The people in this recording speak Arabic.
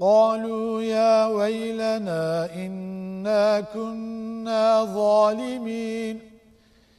قالوا يا ويلنا إنا كنا ظالمين.